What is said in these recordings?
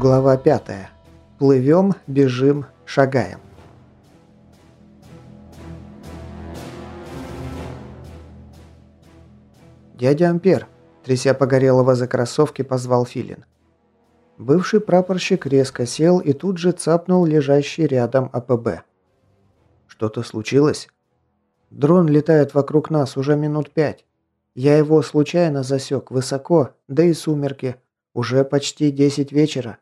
Глава 5. Плывем, бежим, шагаем. «Дядя Ампер!» – тряся Погорелого за кроссовки, позвал Филин. Бывший прапорщик резко сел и тут же цапнул лежащий рядом АПБ. «Что-то случилось?» «Дрон летает вокруг нас уже минут пять. Я его случайно засек высоко, да и сумерки. Уже почти десять вечера».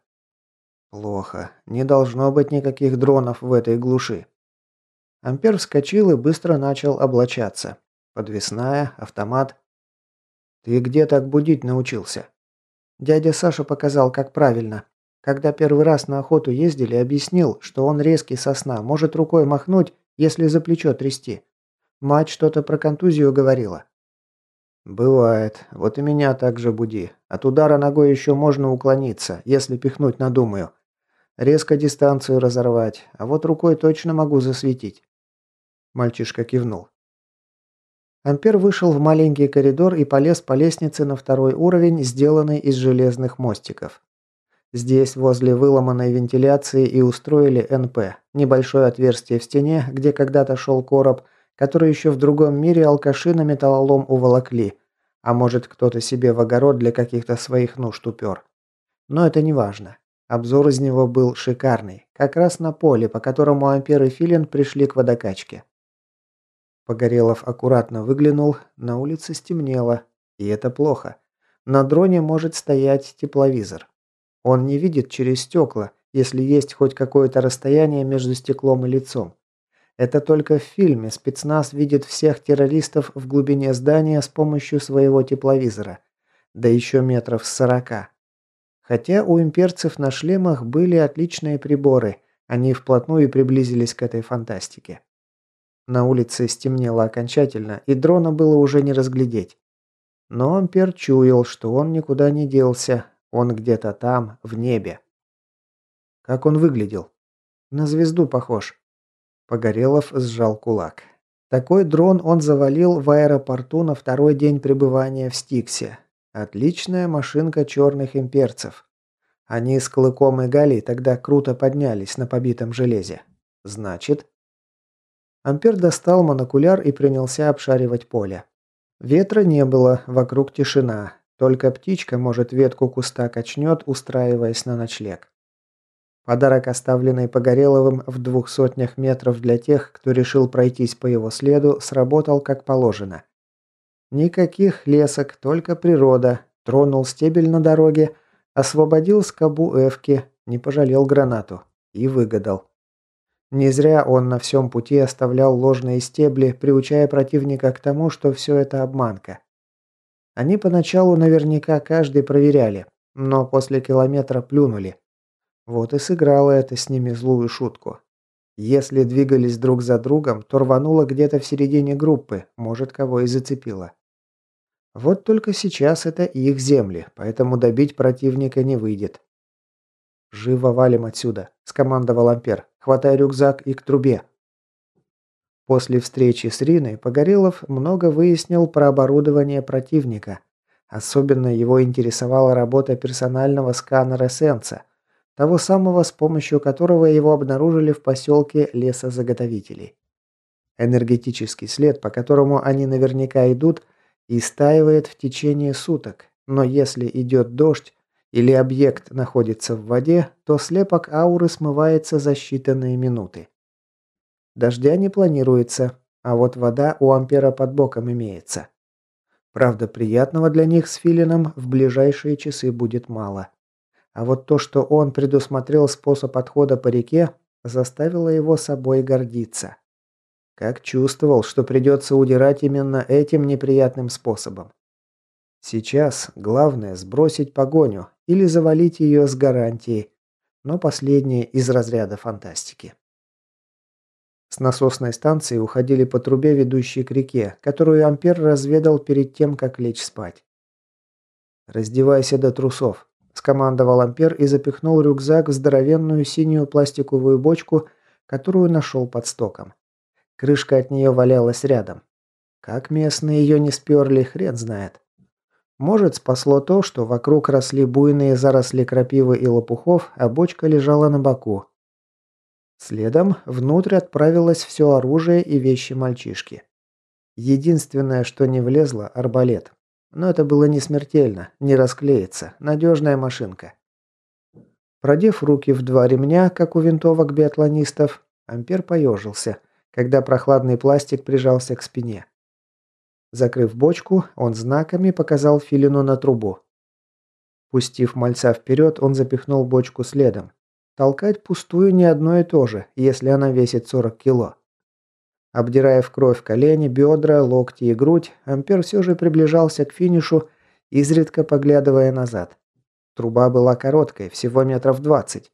«Плохо. Не должно быть никаких дронов в этой глуши». Ампер вскочил и быстро начал облачаться. Подвесная, автомат. «Ты где так будить научился?» Дядя Саша показал, как правильно. Когда первый раз на охоту ездили, объяснил, что он резкий сосна, может рукой махнуть, если за плечо трясти. Мать что-то про контузию говорила. «Бывает. Вот и меня так же буди. От удара ногой еще можно уклониться, если пихнуть надумаю. Резко дистанцию разорвать, а вот рукой точно могу засветить». Мальчишка кивнул. Ампер вышел в маленький коридор и полез по лестнице на второй уровень, сделанный из железных мостиков. Здесь, возле выломанной вентиляции, и устроили НП. Небольшое отверстие в стене, где когда-то шел короб – который еще в другом мире алкаши на металлолом уволокли, а может кто-то себе в огород для каких-то своих нужд упер. Но это не важно. Обзор из него был шикарный, как раз на поле, по которому Ампер и Филин пришли к водокачке. Погорелов аккуратно выглянул, на улице стемнело, и это плохо. На дроне может стоять тепловизор. Он не видит через стекла, если есть хоть какое-то расстояние между стеклом и лицом. Это только в фильме спецназ видит всех террористов в глубине здания с помощью своего тепловизора. Да еще метров с сорока. Хотя у имперцев на шлемах были отличные приборы, они вплотную приблизились к этой фантастике. На улице стемнело окончательно, и дрона было уже не разглядеть. Но Ампер чуял, что он никуда не делся, он где-то там, в небе. Как он выглядел? На звезду похож. Погорелов сжал кулак. Такой дрон он завалил в аэропорту на второй день пребывания в Стиксе. Отличная машинка черных имперцев. Они с Клыком и Галей тогда круто поднялись на побитом железе. Значит... Ампер достал монокуляр и принялся обшаривать поле. Ветра не было, вокруг тишина. Только птичка, может, ветку куста качнет, устраиваясь на ночлег. Подарок, оставленный Погореловым в двух сотнях метров для тех, кто решил пройтись по его следу, сработал как положено. Никаких лесок, только природа. Тронул стебель на дороге, освободил скобу эвки, не пожалел гранату и выгадал. Не зря он на всем пути оставлял ложные стебли, приучая противника к тому, что все это обманка. Они поначалу наверняка каждый проверяли, но после километра плюнули. Вот и сыграло это с ними злую шутку. Если двигались друг за другом, то рвануло где-то в середине группы, может, кого и зацепило. Вот только сейчас это их земли, поэтому добить противника не выйдет. «Живо валим отсюда», – скомандовал Ампер, хватая рюкзак и к трубе. После встречи с Риной Погорелов много выяснил про оборудование противника. Особенно его интересовала работа персонального сканера Сенса – того самого, с помощью которого его обнаружили в поселке лесозаготовителей. Энергетический след, по которому они наверняка идут, истаивает в течение суток, но если идет дождь или объект находится в воде, то слепок ауры смывается за считанные минуты. Дождя не планируется, а вот вода у Ампера под боком имеется. Правда, приятного для них с Филином в ближайшие часы будет мало. А вот то, что он предусмотрел способ отхода по реке, заставило его собой гордиться. Как чувствовал, что придется удирать именно этим неприятным способом. Сейчас главное сбросить погоню или завалить ее с гарантией, но последнее из разряда фантастики. С насосной станции уходили по трубе, ведущей к реке, которую Ампер разведал перед тем, как лечь спать. «Раздевайся до трусов», скомандовал Ампер и запихнул рюкзак в здоровенную синюю пластиковую бочку, которую нашел под стоком. Крышка от нее валялась рядом. Как местные ее не сперли, хрен знает. Может, спасло то, что вокруг росли буйные заросли крапивы и лопухов, а бочка лежала на боку. Следом внутрь отправилось все оружие и вещи мальчишки. Единственное, что не влезло – арбалет. Но это было не смертельно, не расклеится, надежная машинка. Продев руки в два ремня, как у винтовок биатлонистов, Ампер поежился, когда прохладный пластик прижался к спине. Закрыв бочку, он знаками показал Филину на трубу. Пустив мальца вперед, он запихнул бочку следом. Толкать пустую не одно и то же, если она весит 40 кило. Обдирая в кровь колени, бедра, локти и грудь, Ампер все же приближался к финишу, изредка поглядывая назад. Труба была короткой, всего метров двадцать,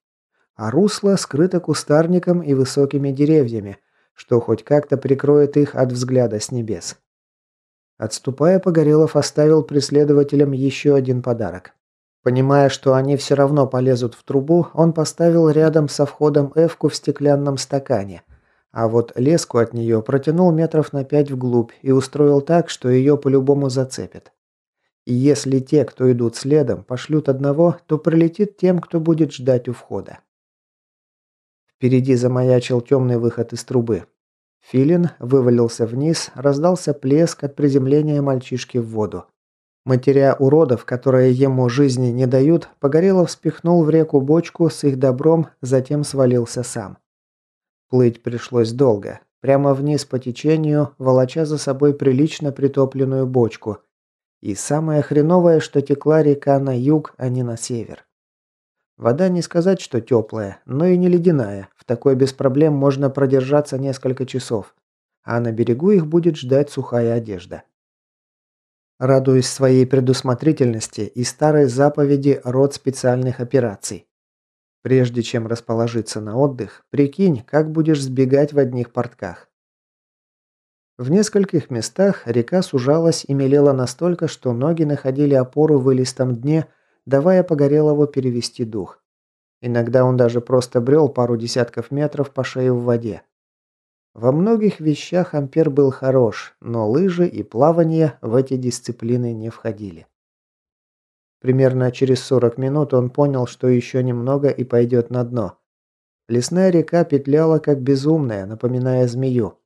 а русло скрыто кустарником и высокими деревьями, что хоть как-то прикроет их от взгляда с небес. Отступая, Погорелов оставил преследователям еще один подарок. Понимая, что они все равно полезут в трубу, он поставил рядом со входом эвку в стеклянном стакане, а вот леску от нее протянул метров на пять вглубь и устроил так, что ее по-любому зацепит. И если те, кто идут следом, пошлют одного, то прилетит тем, кто будет ждать у входа. Впереди замаячил темный выход из трубы. Филин вывалился вниз, раздался плеск от приземления мальчишки в воду. Матеря уродов, которые ему жизни не дают, Погорелов спихнул в реку бочку с их добром, затем свалился сам. Плыть пришлось долго, прямо вниз по течению, волоча за собой прилично притопленную бочку. И самое хреновое, что текла река на юг, а не на север. Вода не сказать, что теплая, но и не ледяная. В такой без проблем можно продержаться несколько часов. А на берегу их будет ждать сухая одежда. Радуясь своей предусмотрительности и старой заповеди род специальных операций. Прежде чем расположиться на отдых, прикинь, как будешь сбегать в одних портках. В нескольких местах река сужалась и мелела настолько, что ноги находили опору в илистом дне – давая Погорелову перевести дух. Иногда он даже просто брел пару десятков метров по шее в воде. Во многих вещах Ампер был хорош, но лыжи и плавание в эти дисциплины не входили. Примерно через 40 минут он понял, что еще немного и пойдет на дно. Лесная река петляла как безумная, напоминая змею.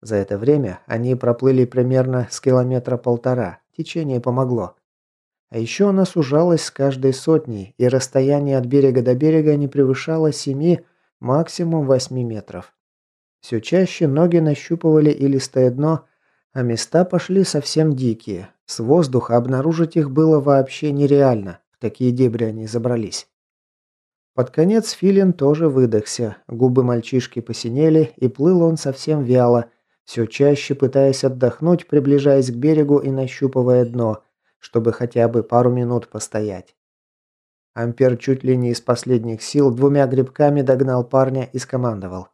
За это время они проплыли примерно с километра полтора. Течение помогло. А еще она сужалась с каждой сотней, и расстояние от берега до берега не превышало 7, максимум 8 метров. Все чаще ноги нащупывали илистое дно, а места пошли совсем дикие. С воздуха обнаружить их было вообще нереально, в такие дебри они забрались. Под конец Филин тоже выдохся, губы мальчишки посинели, и плыл он совсем вяло, все чаще пытаясь отдохнуть, приближаясь к берегу и нащупывая дно – чтобы хотя бы пару минут постоять. Ампер чуть ли не из последних сил двумя грибками догнал парня и скомандовал.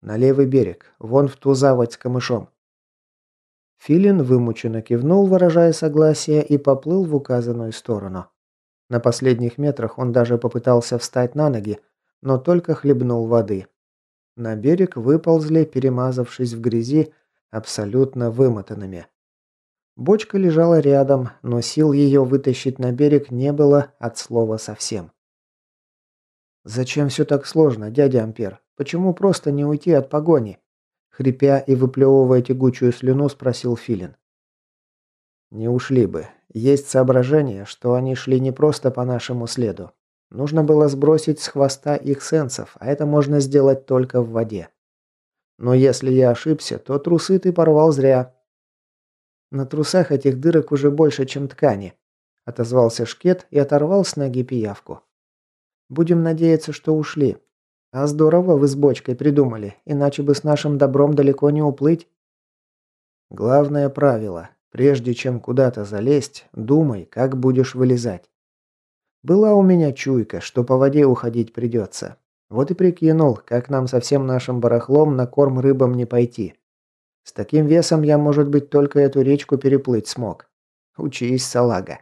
«На левый берег, вон в ту заводь с камышом». Филин вымученно кивнул, выражая согласие, и поплыл в указанную сторону. На последних метрах он даже попытался встать на ноги, но только хлебнул воды. На берег выползли, перемазавшись в грязи, абсолютно вымотанными. Бочка лежала рядом, но сил ее вытащить на берег не было от слова совсем. «Зачем все так сложно, дядя Ампер? Почему просто не уйти от погони?» Хрипя и выплевывая тягучую слюну, спросил Филин. «Не ушли бы. Есть соображение, что они шли не просто по нашему следу. Нужно было сбросить с хвоста их сенсов, а это можно сделать только в воде. Но если я ошибся, то трусы ты порвал зря. На трусах этих дырок уже больше, чем ткани», – отозвался Шкет и оторвал с ноги пиявку. «Будем надеяться, что ушли. А здорово вы с бочкой придумали, иначе бы с нашим добром далеко не уплыть». «Главное правило. Прежде чем куда-то залезть, думай, как будешь вылезать. Была у меня чуйка, что по воде уходить придется. Вот и прикинул, как нам со всем нашим барахлом на корм рыбам не пойти. С таким весом я, может быть, только эту речку переплыть смог. Учись, салага.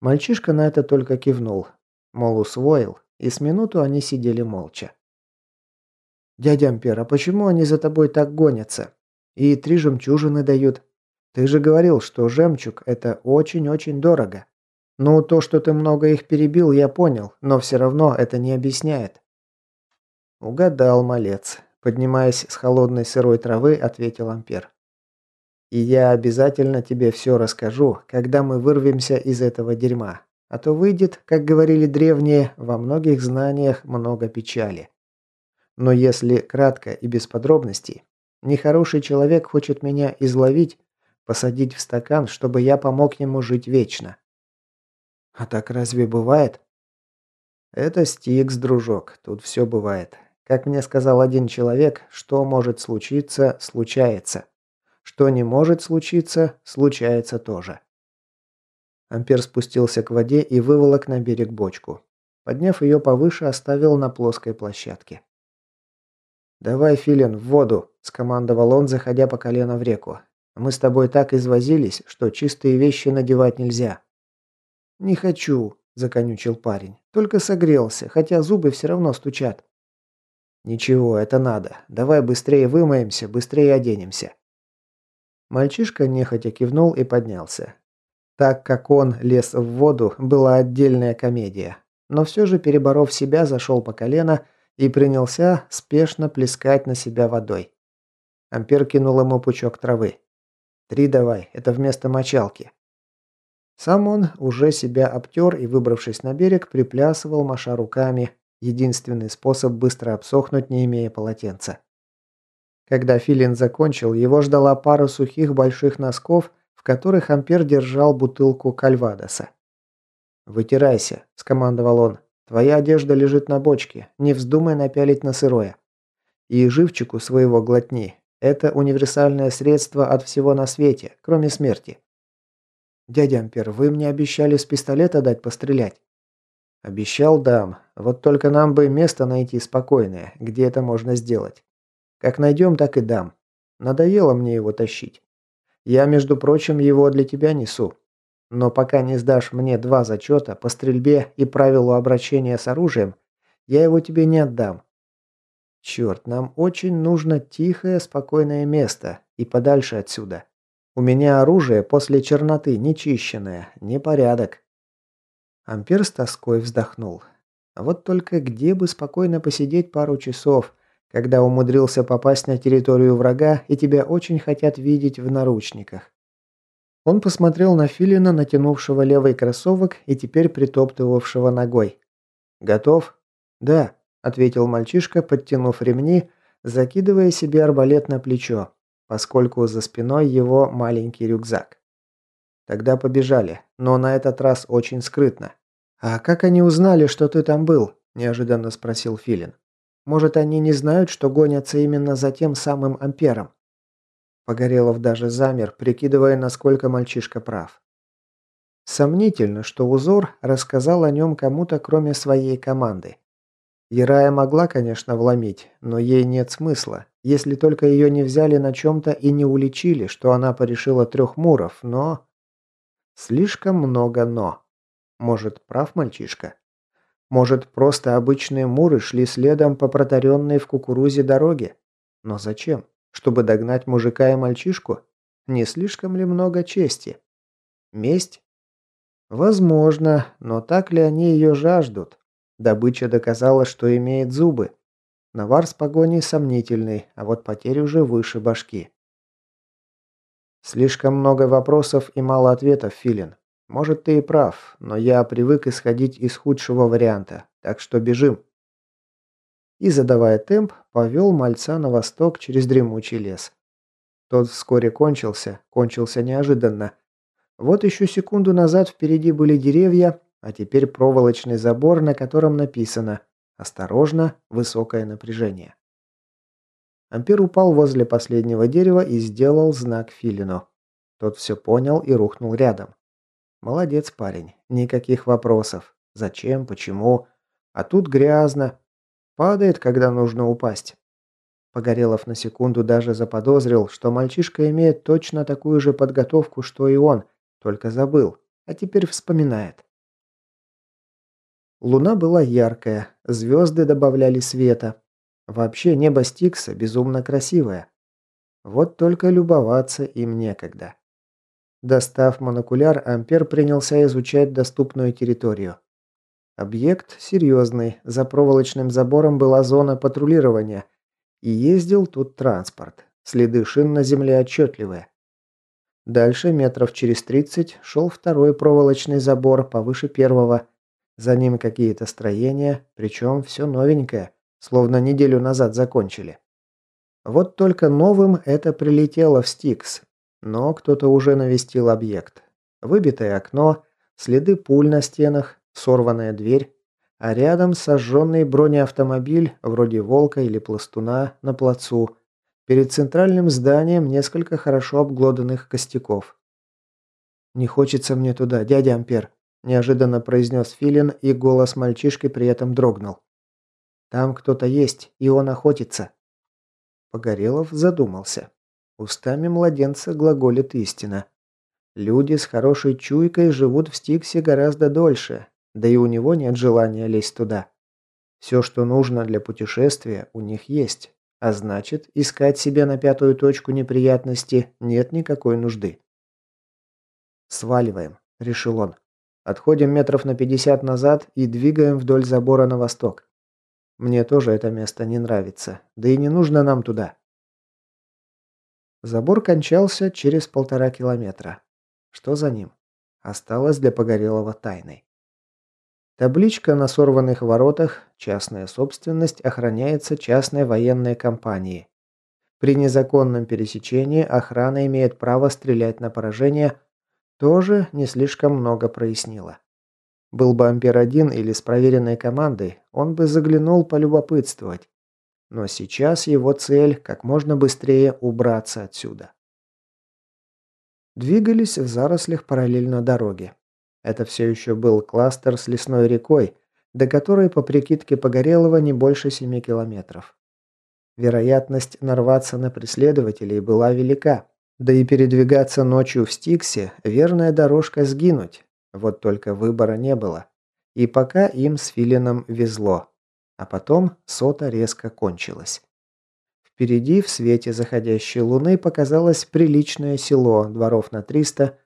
Мальчишка на это только кивнул. Мол, усвоил, и с минуту они сидели молча. «Дядя Ампер, а почему они за тобой так гонятся? И три жемчужины дают. Ты же говорил, что жемчуг – это очень-очень дорого. Ну, то, что ты много их перебил, я понял, но все равно это не объясняет. Угадал, малец. Поднимаясь с холодной сырой травы, ответил Ампер. И я обязательно тебе все расскажу, когда мы вырвемся из этого дерьма. А то выйдет, как говорили древние, во многих знаниях много печали. Но если кратко и без подробностей, нехороший человек хочет меня изловить, посадить в стакан, чтобы я помог ему жить вечно. А так разве бывает? Это Стикс, дружок, тут все бывает. Как мне сказал один человек, что может случиться, случается. Что не может случиться, случается тоже. Ампер спустился к воде и выволок на берег бочку. Подняв ее повыше, оставил на плоской площадке. «Давай, Филин, в воду!» – скомандовал он, заходя по колено в реку. «Мы с тобой так извозились, что чистые вещи надевать нельзя». «Не хочу», – законючил парень. «Только согрелся, хотя зубы все равно стучат». «Ничего, это надо. Давай быстрее вымоемся, быстрее оденемся». Мальчишка нехотя кивнул и поднялся. Так как он лез в воду, была отдельная комедия. Но все же, переборов себя, зашел по колено и принялся спешно плескать на себя водой. Ампер кинул ему пучок травы. «Три давай, это вместо мочалки». Сам он уже себя обтер и, выбравшись на берег, приплясывал, маша руками. Единственный способ быстро обсохнуть, не имея полотенца. Когда Филин закончил, его ждала пара сухих больших носков которых Ампер держал бутылку кальвадоса. «Вытирайся», – скомандовал он. «Твоя одежда лежит на бочке, не вздумай напялить на сырое. И живчику своего глотни. Это универсальное средство от всего на свете, кроме смерти». «Дядя Ампер, вы мне обещали с пистолета дать пострелять». «Обещал, дам. Вот только нам бы место найти спокойное, где это можно сделать. Как найдем, так и дам. Надоело мне его тащить. Я, между прочим, его для тебя несу. Но пока не сдашь мне два зачета по стрельбе и правилу обращения с оружием, я его тебе не отдам. Черт, нам очень нужно тихое, спокойное место и подальше отсюда. У меня оружие после черноты нечищенное, непорядок. Ампер с тоской вздохнул. А вот только где бы спокойно посидеть пару часов, когда умудрился попасть на территорию врага и тебя очень хотят видеть в наручниках. Он посмотрел на Филина, натянувшего левый кроссовок и теперь притоптывавшего ногой. «Готов?» «Да», – ответил мальчишка, подтянув ремни, закидывая себе арбалет на плечо, поскольку за спиной его маленький рюкзак. «Тогда побежали, но на этот раз очень скрытно». «А как они узнали, что ты там был?» – неожиданно спросил Филин. Может, они не знают, что гонятся именно за тем самым Ампером?» Погорелов даже замер, прикидывая, насколько мальчишка прав. Сомнительно, что Узор рассказал о нем кому-то, кроме своей команды. Ярая могла, конечно, вломить, но ей нет смысла, если только ее не взяли на чем-то и не уличили, что она порешила трех муров, но... Слишком много «но». Может, прав мальчишка? Может, просто обычные муры шли следом по протаренной в кукурузе дороге? Но зачем? Чтобы догнать мужика и мальчишку? Не слишком ли много чести? Месть? Возможно, но так ли они ее жаждут? Добыча доказала, что имеет зубы. Навар с погоней сомнительный, а вот потерь уже выше башки. Слишком много вопросов и мало ответов, Филин. Может, ты и прав, но я привык исходить из худшего варианта, так что бежим. И, задавая темп, повел мальца на восток через дремучий лес. Тот вскоре кончился, кончился неожиданно. Вот еще секунду назад впереди были деревья, а теперь проволочный забор, на котором написано «Осторожно, высокое напряжение». Ампер упал возле последнего дерева и сделал знак Филину. Тот все понял и рухнул рядом. Молодец парень. Никаких вопросов. Зачем, почему? А тут грязно. Падает, когда нужно упасть. Погорелов на секунду даже заподозрил, что мальчишка имеет точно такую же подготовку, что и он, только забыл, а теперь вспоминает. Луна была яркая, звезды добавляли света. Вообще небо Стикса безумно красивое. Вот только любоваться им некогда. Достав монокуляр, Ампер принялся изучать доступную территорию. Объект серьезный, за проволочным забором была зона патрулирования, и ездил тут транспорт. Следы шин на земле отчетливые. Дальше, метров через 30, шел второй проволочный забор повыше первого. За ним какие-то строения, причем все новенькое, словно неделю назад закончили. Вот только новым это прилетело в Стикс, но кто-то уже навестил объект. Выбитое окно, следы пуль на стенах, сорванная дверь, а рядом сожженный бронеавтомобиль, вроде «Волка» или «Пластуна», на плацу. Перед центральным зданием несколько хорошо обглоданных костяков. «Не хочется мне туда, дядя Ампер», – неожиданно произнес Филин, и голос мальчишки при этом дрогнул. «Там кто-то есть, и он охотится». Погорелов задумался. Устами младенца глаголит истина. Люди с хорошей чуйкой живут в Стиксе гораздо дольше, да и у него нет желания лезть туда. Все, что нужно для путешествия, у них есть. А значит, искать себе на пятую точку неприятности нет никакой нужды. «Сваливаем», – решил он. «Отходим метров на пятьдесят назад и двигаем вдоль забора на восток. Мне тоже это место не нравится, да и не нужно нам туда. Забор кончался через полтора километра. Что за ним? Осталось для Погорелого тайной. Табличка на сорванных воротах «Частная собственность охраняется частной военной компанией». При незаконном пересечении охрана имеет право стрелять на поражение, тоже не слишком много прояснило. Был бы Ампер-1 или с проверенной командой, он бы заглянул полюбопытствовать. Но сейчас его цель – как можно быстрее убраться отсюда. Двигались в зарослях параллельно дороге. Это все еще был кластер с лесной рекой, до которой, по прикидке Погорелого, не больше 7 километров. Вероятность нарваться на преследователей была велика. Да и передвигаться ночью в Стиксе – верная дорожка сгинуть. Вот только выбора не было. И пока им с Филином везло. А потом сота резко кончилась. Впереди, в свете заходящей луны, показалось приличное село, дворов на 300,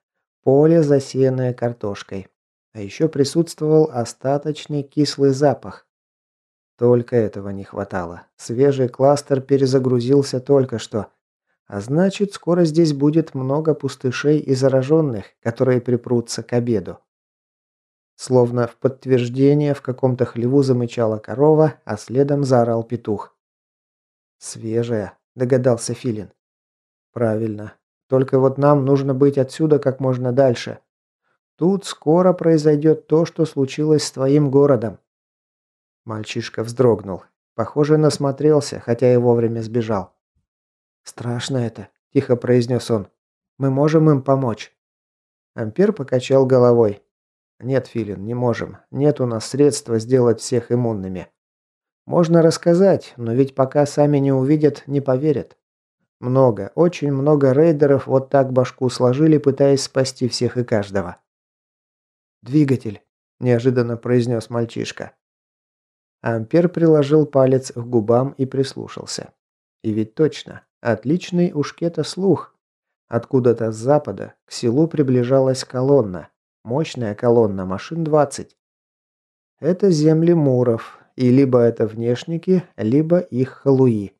поле, засеянное картошкой. А еще присутствовал остаточный кислый запах. Только этого не хватало. Свежий кластер перезагрузился только что. А значит, скоро здесь будет много пустышей и зараженных, которые припрутся к обеду. Словно в подтверждение в каком-то хлеву замычала корова, а следом заорал петух. «Свежая», – догадался Филин. «Правильно. Только вот нам нужно быть отсюда как можно дальше. Тут скоро произойдет то, что случилось с твоим городом». Мальчишка вздрогнул. Похоже, насмотрелся, хотя и вовремя сбежал. «Страшно это», – тихо произнес он. «Мы можем им помочь». Ампер покачал головой. «Нет, Филин, не можем. Нет у нас средства сделать всех иммунными. Можно рассказать, но ведь пока сами не увидят, не поверят. Много, очень много рейдеров вот так башку сложили, пытаясь спасти всех и каждого». «Двигатель», – неожиданно произнес мальчишка. Ампер приложил палец к губам и прислушался. И ведь точно, отличный у шкета слух. Откуда-то с запада к селу приближалась колонна, Мощная колонна, машин 20. Это земли муров, и либо это внешники, либо их халуи.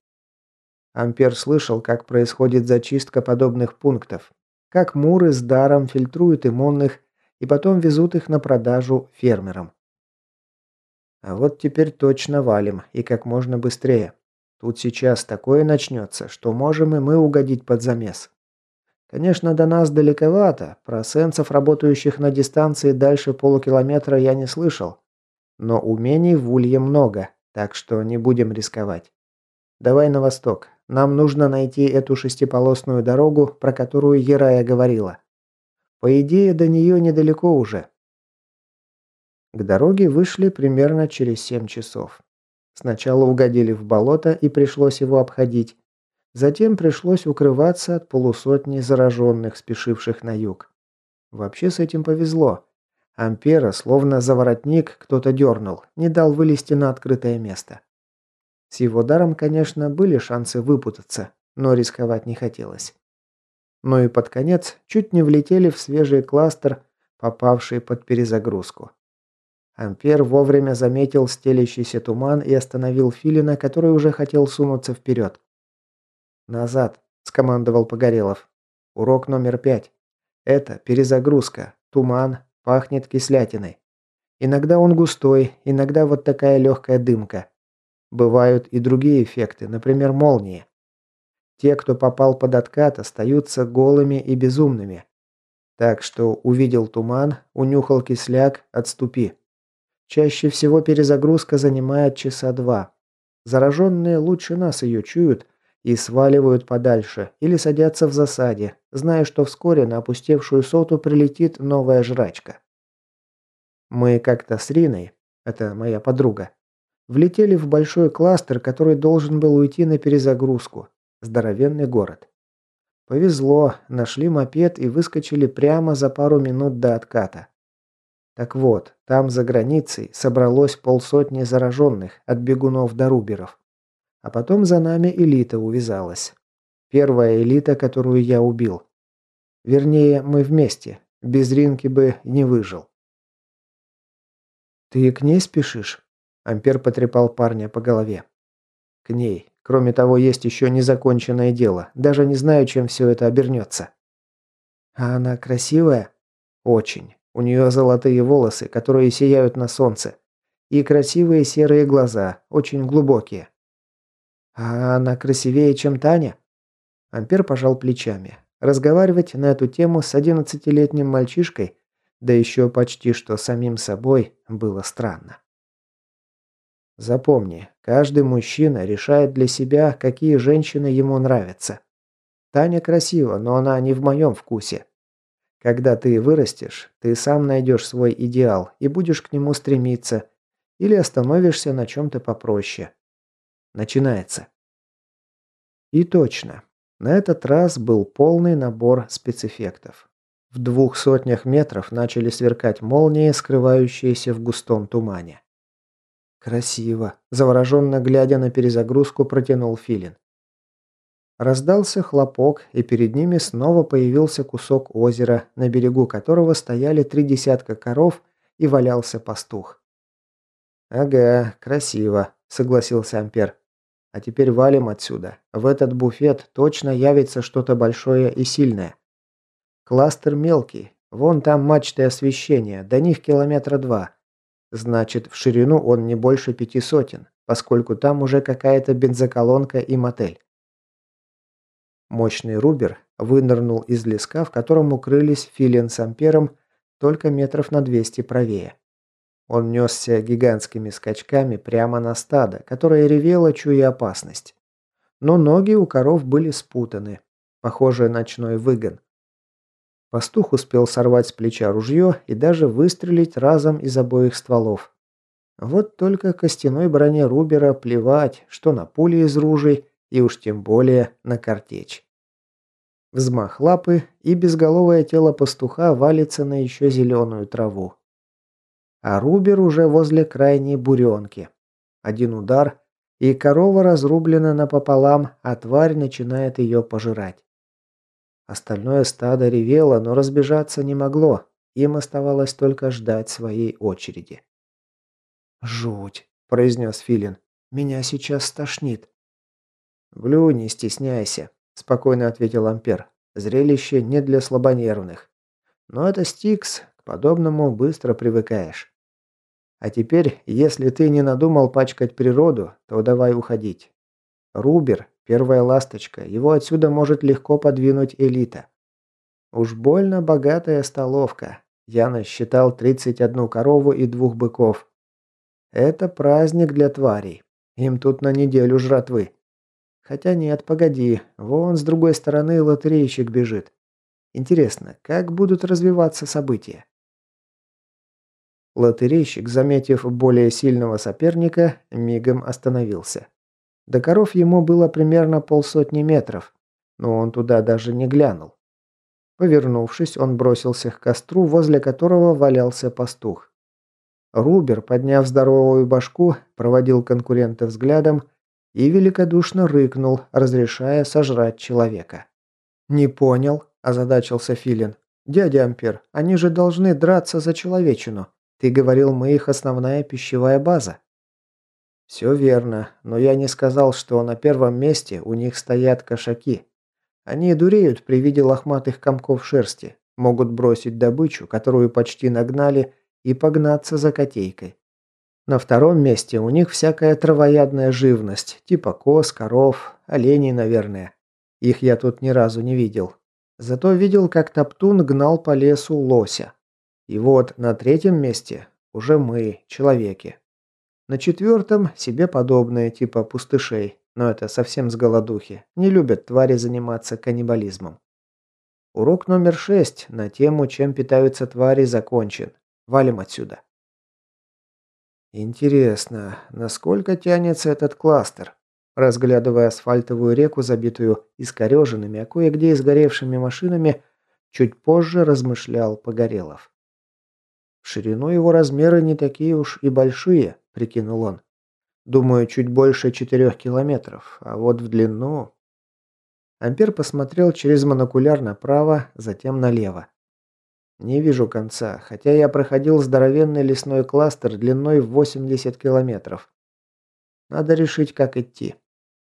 Ампер слышал, как происходит зачистка подобных пунктов. Как муры с даром фильтруют иммунных и потом везут их на продажу фермерам. А вот теперь точно валим, и как можно быстрее. Тут сейчас такое начнется, что можем и мы угодить под замес. Конечно, до нас далековато, про сенсов, работающих на дистанции дальше полукилометра, я не слышал. Но умений в Улье много, так что не будем рисковать. Давай на восток. Нам нужно найти эту шестиполосную дорогу, про которую Ерая говорила. По идее, до нее недалеко уже. К дороге вышли примерно через семь часов. Сначала угодили в болото и пришлось его обходить. Затем пришлось укрываться от полусотни зараженных, спешивших на юг. Вообще с этим повезло. Ампера, словно заворотник, кто-то дернул, не дал вылезти на открытое место. С его даром, конечно, были шансы выпутаться, но рисковать не хотелось. но и под конец чуть не влетели в свежий кластер, попавший под перезагрузку. Ампер вовремя заметил стелящийся туман и остановил Филина, который уже хотел сунуться вперед. «Назад», – скомандовал Погорелов. «Урок номер пять. Это перезагрузка. Туман пахнет кислятиной. Иногда он густой, иногда вот такая легкая дымка. Бывают и другие эффекты, например, молнии. Те, кто попал под откат, остаются голыми и безумными. Так что увидел туман, унюхал кисляк, отступи. Чаще всего перезагрузка занимает часа два. Зараженные лучше нас ее чуют и сваливают подальше или садятся в засаде, зная, что вскоре на опустевшую соту прилетит новая жрачка. Мы как-то с Риной, это моя подруга, влетели в большой кластер, который должен был уйти на перезагрузку. Здоровенный город. Повезло, нашли мопед и выскочили прямо за пару минут до отката. Так вот, там за границей собралось полсотни зараженных, от бегунов до руберов. А потом за нами элита увязалась. Первая элита, которую я убил. Вернее, мы вместе. Без Ринки бы не выжил. «Ты к ней спешишь?» Ампер потрепал парня по голове. «К ней. Кроме того, есть еще незаконченное дело. Даже не знаю, чем все это обернется». «А она красивая?» «Очень. У нее золотые волосы, которые сияют на солнце. И красивые серые глаза, очень глубокие». «А она красивее, чем Таня?» Ампер пожал плечами. Разговаривать на эту тему с одиннадцатилетним мальчишкой да еще почти что самим собой, было странно. Запомни, каждый мужчина решает для себя, какие женщины ему нравятся. Таня красива, но она не в моем вкусе. Когда ты вырастешь, ты сам найдешь свой идеал и будешь к нему стремиться, или остановишься на чем-то попроще. Начинается. И точно. На этот раз был полный набор спецэффектов. В двух сотнях метров начали сверкать молнии, скрывающиеся в густом тумане. «Красиво!» – завороженно глядя на перезагрузку, протянул Филин. Раздался хлопок, и перед ними снова появился кусок озера, на берегу которого стояли три десятка коров и валялся пастух. «Ага, красиво», – согласился Ампер. «А теперь валим отсюда. В этот буфет точно явится что-то большое и сильное. Кластер мелкий. Вон там мачты освещения, до них километра два. Значит, в ширину он не больше пяти сотен, поскольку там уже какая-то бензоколонка и мотель. Мощный рубер вынырнул из леска, в котором укрылись Филин с Ампером только метров на 200 правее. Он несся гигантскими скачками прямо на стадо, которое ревело, чуя опасность. Но ноги у коров были спутаны. Похоже, ночной выгон. Пастух успел сорвать с плеча ружье и даже выстрелить разом из обоих стволов. Вот только костяной броне Рубера плевать, что на пули из ружей, и уж тем более на картечь. Взмах лапы, и безголовое тело пастуха валится на еще зеленую траву. А Рубер уже возле крайней буренки. Один удар, и корова разрублена напополам, а тварь начинает ее пожирать. Остальное стадо ревело, но разбежаться не могло. Им оставалось только ждать своей очереди. «Жуть», – произнес Филин. «Меня сейчас стошнит». «Блю, не стесняйся», – спокойно ответил Ампер. «Зрелище не для слабонервных. Но это Стикс, к подобному быстро привыкаешь. А теперь, если ты не надумал пачкать природу, то давай уходить. Рубер Первая ласточка. Его отсюда может легко подвинуть элита. Уж больно богатая столовка. Я насчитал 31 корову и двух быков. Это праздник для тварей. Им тут на неделю жратвы. Хотя нет, погоди. Вон с другой стороны лотерейщик бежит. Интересно, как будут развиваться события? Лотерейщик, заметив более сильного соперника, мигом остановился. До коров ему было примерно полсотни метров, но он туда даже не глянул. Повернувшись, он бросился к костру, возле которого валялся пастух. Рубер, подняв здоровую башку, проводил конкурента взглядом и великодушно рыкнул, разрешая сожрать человека. «Не понял», – озадачился Филин. «Дядя Ампер, они же должны драться за человечину. Ты говорил, мы их основная пищевая база». «Все верно, но я не сказал, что на первом месте у них стоят кошаки. Они дуреют при виде лохматых комков шерсти, могут бросить добычу, которую почти нагнали, и погнаться за котейкой. На втором месте у них всякая травоядная живность, типа коз, коров, оленей, наверное. Их я тут ни разу не видел. Зато видел, как Топтун гнал по лесу лося. И вот на третьем месте уже мы, человеки. На четвертом себе подобные, типа пустышей, но это совсем с голодухи. Не любят твари заниматься каннибализмом. Урок номер шесть на тему «Чем питаются твари» закончен. Валим отсюда. Интересно, насколько тянется этот кластер? Разглядывая асфальтовую реку, забитую искореженными, а кое-где изгоревшими машинами, чуть позже размышлял Погорелов. В ширину его размеры не такие уж и большие, прикинул он. Думаю, чуть больше четырех километров, а вот в длину... Ампер посмотрел через монокуляр направо, затем налево. Не вижу конца, хотя я проходил здоровенный лесной кластер длиной в 80 километров. Надо решить, как идти.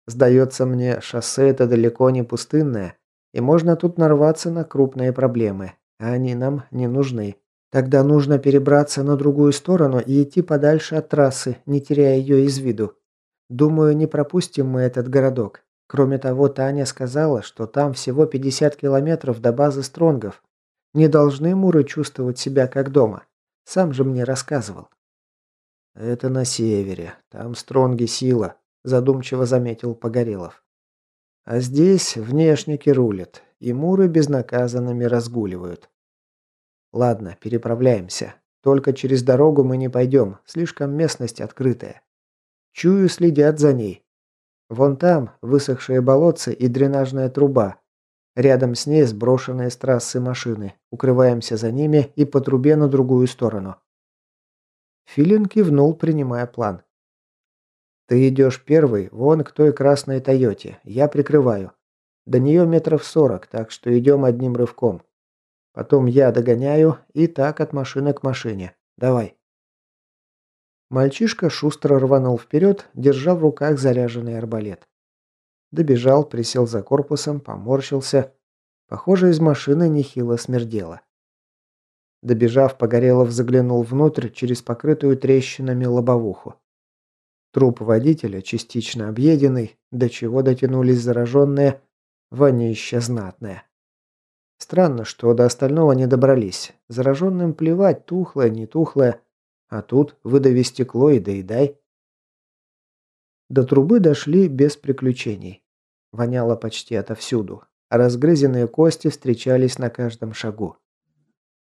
Сдается мне, шоссе это далеко не пустынное, и можно тут нарваться на крупные проблемы, а они нам не нужны. Тогда нужно перебраться на другую сторону и идти подальше от трассы, не теряя ее из виду. Думаю, не пропустим мы этот городок. Кроме того, Таня сказала, что там всего 50 километров до базы Стронгов. Не должны муры чувствовать себя как дома. Сам же мне рассказывал. Это на севере. Там Стронги сила, задумчиво заметил Погорелов. А здесь внешники рулят, и муры безнаказанными разгуливают. Ладно, переправляемся. Только через дорогу мы не пойдем, слишком местность открытая. Чую, следят за ней. Вон там высохшие болотцы и дренажная труба. Рядом с ней сброшенные с трассы машины. Укрываемся за ними и по трубе на другую сторону. Филин кивнул, принимая план. «Ты идешь первый, вон к той красной Тойоте. Я прикрываю. До нее метров сорок, так что идем одним рывком. Потом я догоняю и так от машины к машине. Давай. Мальчишка шустро рванул вперед, держа в руках заряженный арбалет. Добежал, присел за корпусом, поморщился. Похоже, из машины нехило смердело. Добежав, Погорелов заглянул внутрь через покрытую трещинами лобовуху. Труп водителя, частично объеденный, до чего дотянулись зараженные, вонища знатное. Странно, что до остального не добрались. Зараженным плевать, тухлое, не тухлое. А тут выдави стекло и доедай. До трубы дошли без приключений. Воняло почти отовсюду. А разгрызенные кости встречались на каждом шагу.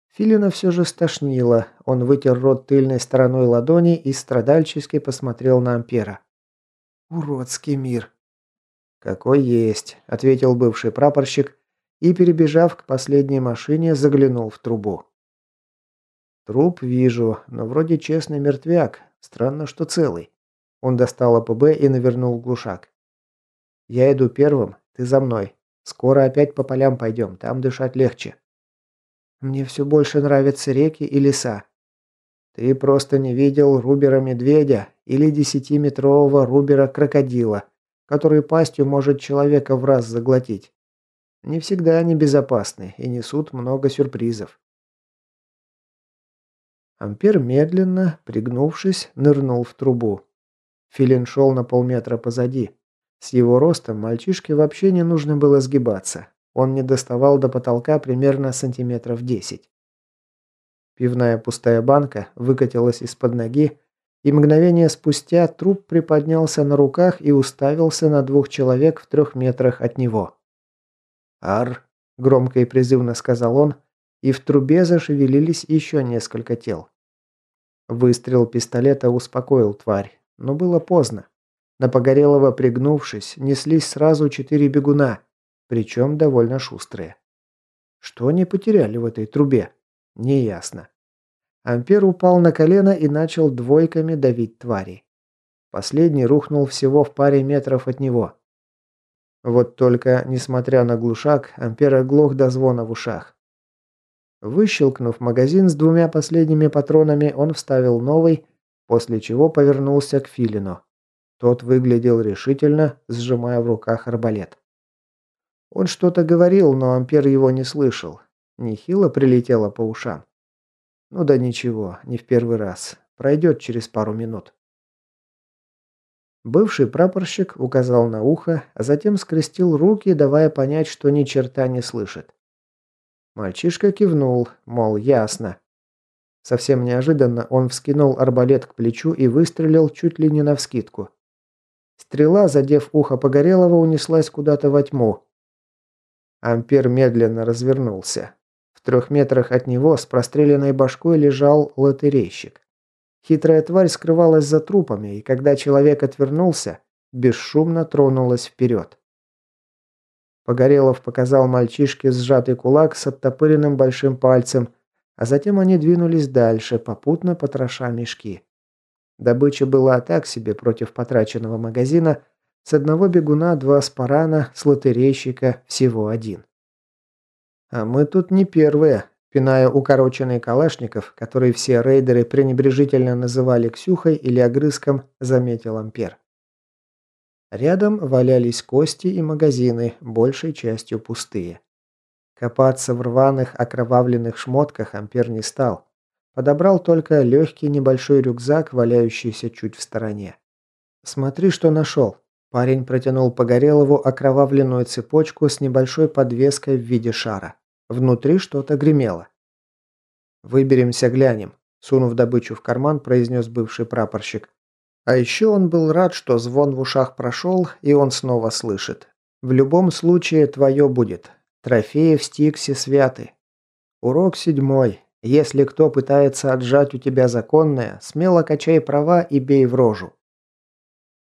Филина все же стошнило. Он вытер рот тыльной стороной ладони и страдальчески посмотрел на Ампера. «Уродский мир!» «Какой есть», — ответил бывший прапорщик и, перебежав к последней машине, заглянул в трубу. Труп вижу, но вроде честный мертвяк. Странно, что целый. Он достал АПБ и навернул глушак. Я иду первым, ты за мной. Скоро опять по полям пойдем, там дышать легче. Мне все больше нравятся реки и леса. Ты просто не видел рубера-медведя или десятиметрового рубера-крокодила, который пастью может человека в раз заглотить. Не всегда они безопасны и несут много сюрпризов. Ампер медленно, пригнувшись, нырнул в трубу. Филин шел на полметра позади. С его ростом мальчишке вообще не нужно было сгибаться. Он не доставал до потолка примерно сантиметров десять. Пивная пустая банка выкатилась из-под ноги, и мгновение спустя труп приподнялся на руках и уставился на двух человек в трех метрах от него. «Ар!» – громко и призывно сказал он, и в трубе зашевелились еще несколько тел. Выстрел пистолета успокоил тварь, но было поздно. На Погорелого пригнувшись, неслись сразу четыре бегуна, причем довольно шустрые. Что они потеряли в этой трубе? Неясно. Ампер упал на колено и начал двойками давить тварей. Последний рухнул всего в паре метров от него. Вот только, несмотря на глушак, Ампер оглох до звона в ушах. Выщелкнув магазин с двумя последними патронами, он вставил новый, после чего повернулся к Филину. Тот выглядел решительно, сжимая в руках арбалет. Он что-то говорил, но Ампер его не слышал. Нехило прилетело по ушам. Ну да ничего, не в первый раз. Пройдет через пару минут. Бывший прапорщик указал на ухо, а затем скрестил руки, давая понять, что ни черта не слышит. Мальчишка кивнул, мол, ясно. Совсем неожиданно он вскинул арбалет к плечу и выстрелил чуть ли не навскидку. Стрела, задев ухо Погорелого, унеслась куда-то во тьму. Ампер медленно развернулся. В трех метрах от него с простреленной башкой лежал лотерейщик. Хитрая тварь скрывалась за трупами, и когда человек отвернулся, бесшумно тронулась вперед. Погорелов показал мальчишке сжатый кулак с оттопыренным большим пальцем, а затем они двинулись дальше, попутно потроша мешки. Добыча была так себе против потраченного магазина, с одного бегуна два спарана, с лотерейщика всего один. А мы тут не первые, пиная укороченный калашников, который все рейдеры пренебрежительно называли Ксюхой или огрызком, заметил Ампер. Рядом валялись кости и магазины, большей частью пустые. Копаться в рваных, окровавленных шмотках Ампер не стал. Подобрал только легкий небольшой рюкзак, валяющийся чуть в стороне. «Смотри, что нашел», Парень протянул Погорелову окровавленную цепочку с небольшой подвеской в виде шара. Внутри что-то гремело. «Выберемся, глянем», – сунув добычу в карман, произнес бывший прапорщик. А еще он был рад, что звон в ушах прошел, и он снова слышит. «В любом случае твое будет. Трофеи в Стиксе святы. Урок седьмой. Если кто пытается отжать у тебя законное, смело качай права и бей в рожу.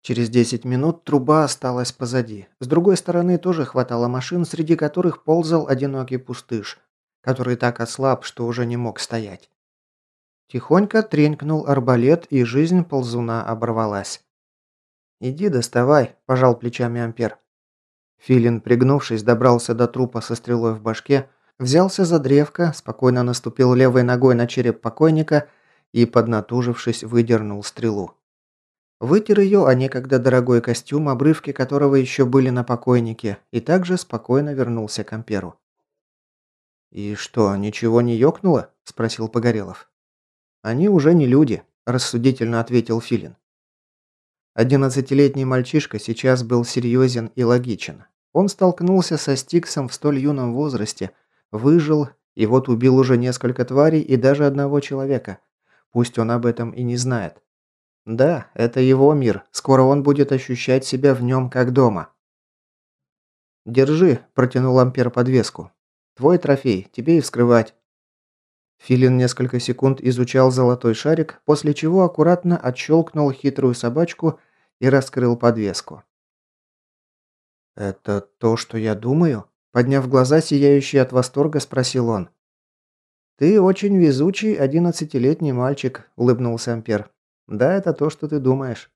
Через 10 минут труба осталась позади. С другой стороны тоже хватало машин, среди которых ползал одинокий пустыш, который так ослаб, что уже не мог стоять. Тихонько тренькнул арбалет, и жизнь ползуна оборвалась. «Иди доставай», – пожал плечами Ампер. Филин, пригнувшись, добрался до трупа со стрелой в башке, взялся за древко, спокойно наступил левой ногой на череп покойника и, поднатужившись, выдернул стрелу. Вытер ее о некогда дорогой костюм, обрывки которого еще были на покойнике, и также спокойно вернулся к Амперу. «И что, ничего не ёкнуло?» – спросил Погорелов. «Они уже не люди», – рассудительно ответил Филин. Одиннадцатилетний мальчишка сейчас был серьезен и логичен. Он столкнулся со Стиксом в столь юном возрасте, выжил и вот убил уже несколько тварей и даже одного человека. Пусть он об этом и не знает. Да, это его мир. Скоро он будет ощущать себя в нем как дома. «Держи», – протянул Ампер подвеску. «Твой трофей, тебе и вскрывать». Филин несколько секунд изучал золотой шарик, после чего аккуратно отщелкнул хитрую собачку и раскрыл подвеску. «Это то, что я думаю?» Подняв глаза, сияющие от восторга, спросил он. «Ты очень везучий одиннадцатилетний мальчик», – улыбнулся Ампер. Да, это то, что ты думаешь.